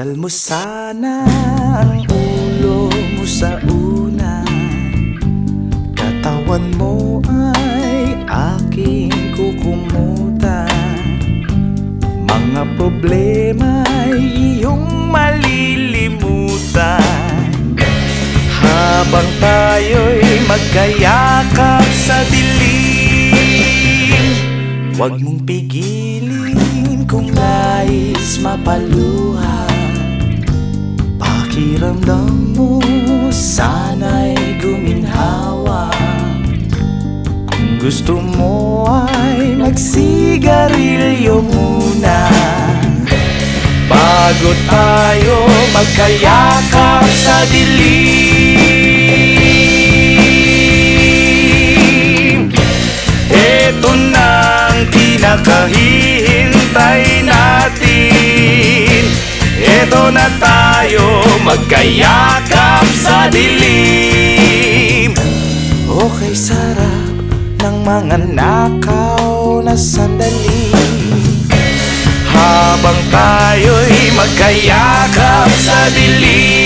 Ipal mo sana ang ulo mo sa unan Katawan mo ay aking kukumutan Mga problema ay iyong malilimutan. Habang tayo'y magkayakap sa dilim Huwag mong pigilin kung nais mapaluha Pakiramdam mo sana'y guminhawa. Kung gusto mo ay magsigarilyo muna. Bago tayo magkayakap sa dilim Ito na ang pinakahihintay natin. Ito na tayo magkayakap sa dilim. Okay sarap ng mga nakaw na sandali. Habang tayo'y magkayakap sa dilim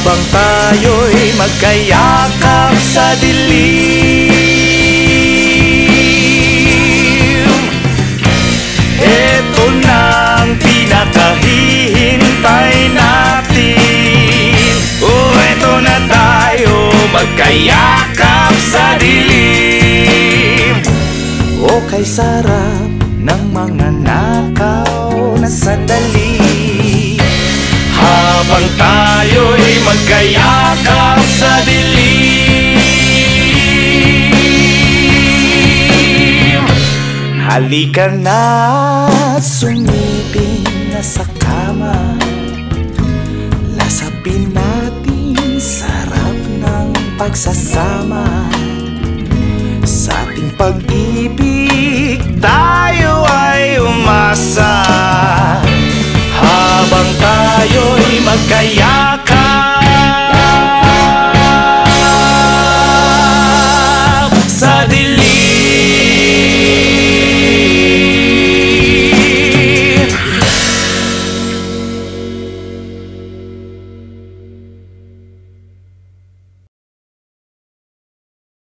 Habang tayo'y magkayakap sa dilim. Ito na ang pinakahihintay natin. Oh, ito na tayo magkayakap sa dilim. O kay sarap ng mga nakaw na sandali Halika na at sumiping na sa kama. Lasapin natin sarap ng pagsasama. Sa ating pag-ibig tayo ay umasa. Habang tayo'y magkaya